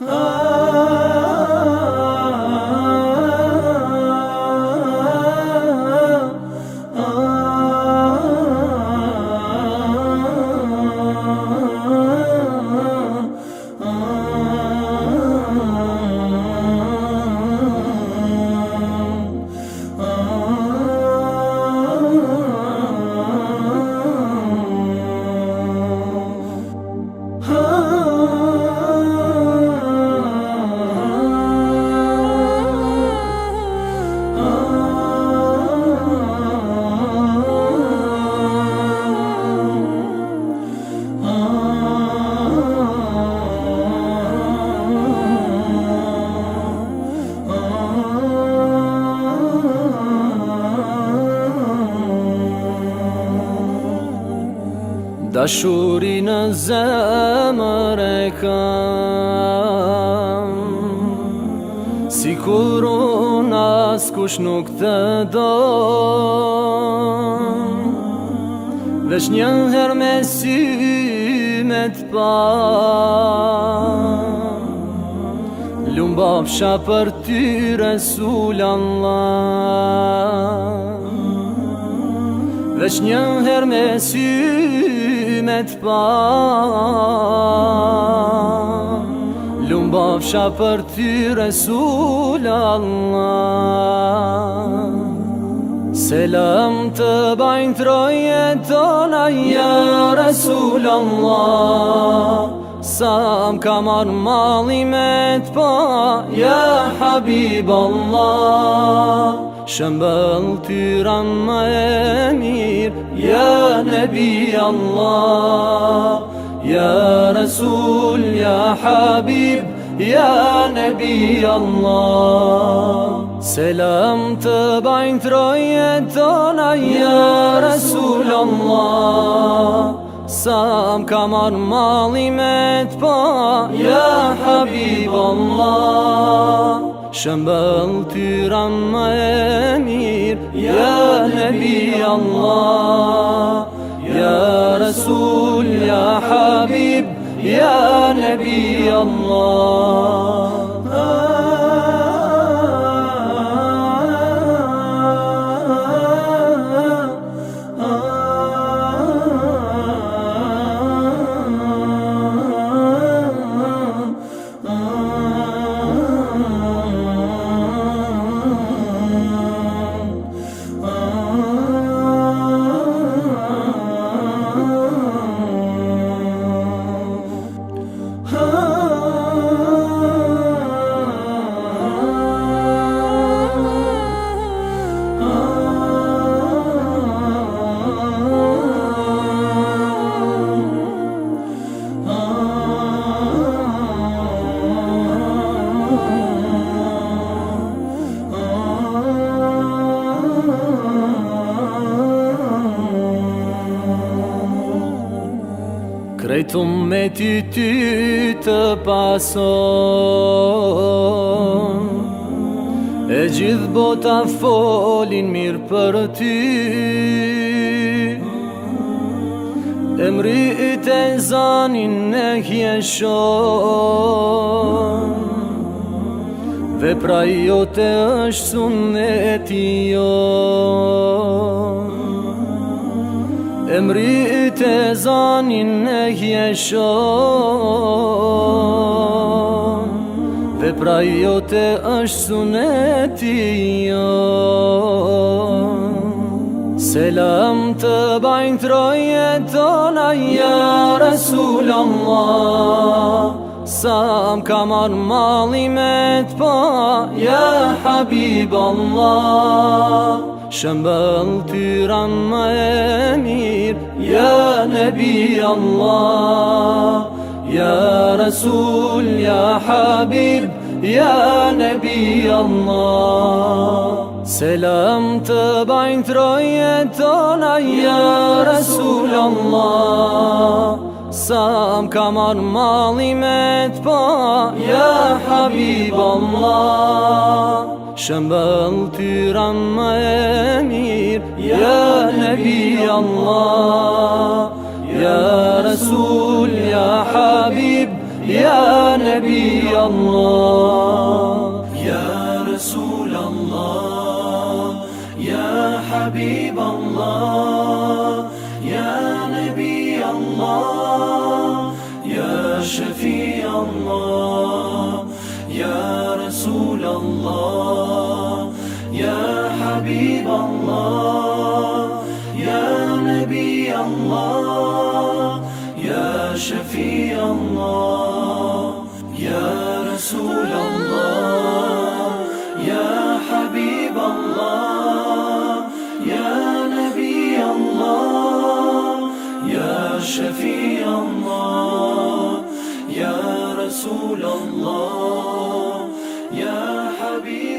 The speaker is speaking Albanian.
Ah Dashuri në zemër e kam Si kur unë as kush nuk të do Vesh një her me sy me të pa Lumë bapësha për ty Resul Allah Vesh një her me sy me të pa me të pa Lumë bafsha për ty Resul Allah Selam të bajnë të rojet tona Ja Resul Allah Sa më ka mali me të pa Ja Habiballah شمال طيران ما يمير يا نبي الله يا رسول يا حبيب يا نبي الله سلام تبعين ترايتنا يا رسول الله سام كمر مالي متبع يا حبيب الله Shëmbëll ty rama e Ja Nebi Allah Ja Rasul, ja Habib Ja Nebi Allah vetëm me ty ty të pason E gjithë bota folin mirë për ty Emri i të zanin në hje shon Dhe prajote jote është sunet i jon امرئ تزان نهی شان و برایوت اش سنتیان سلام تبعین ترایتان یا رسول الله سام کمر مالی متبا یا حبیب الله شمال تيران ما أمير يا نبي الله يا رسول يا حبيب يا نبي الله سلام تبعين رايتنا يا رسول الله سام كمان مالي متبع يا حبيب الله Shambalti ramme emir Ja nabij Allah Ja rasul, ja habib Ja nabij Allah Ja rasul Allah Ja habib Allah Ja nabij Allah Ja shafi Allah يا رسول الله يا حبيب الله يا نبي الله يا شفيع الله يا رسول الله يا حبيب الله يا نبي الله يا شفيع الله يا رسول الله يا حبيب